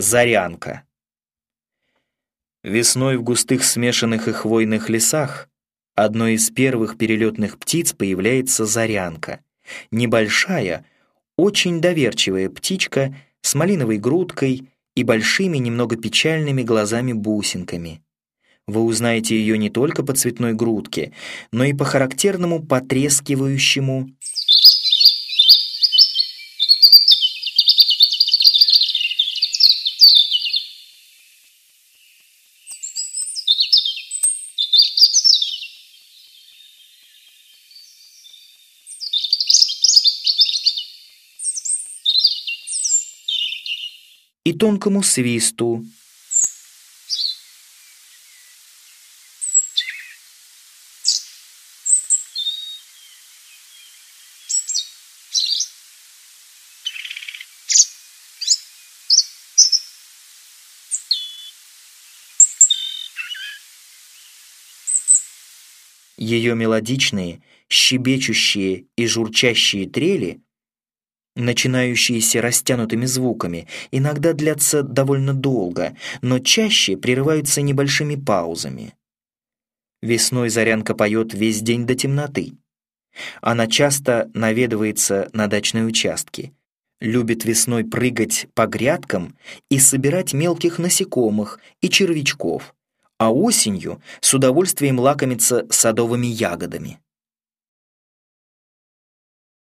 Зарянка. Весной в густых смешанных и хвойных лесах одной из первых перелетных птиц появляется зарянка. Небольшая, очень доверчивая птичка с малиновой грудкой и большими, немного печальными глазами-бусинками. Вы узнаете ее не только по цветной грудке, но и по характерному потрескивающему и тонкому свисту. Ее мелодичные, щебечущие и журчащие трели начинающиеся растянутыми звуками, иногда длятся довольно долго, но чаще прерываются небольшими паузами. Весной Зарянка поет весь день до темноты. Она часто наведывается на дачные участки, любит весной прыгать по грядкам и собирать мелких насекомых и червячков, а осенью с удовольствием лакомится садовыми ягодами.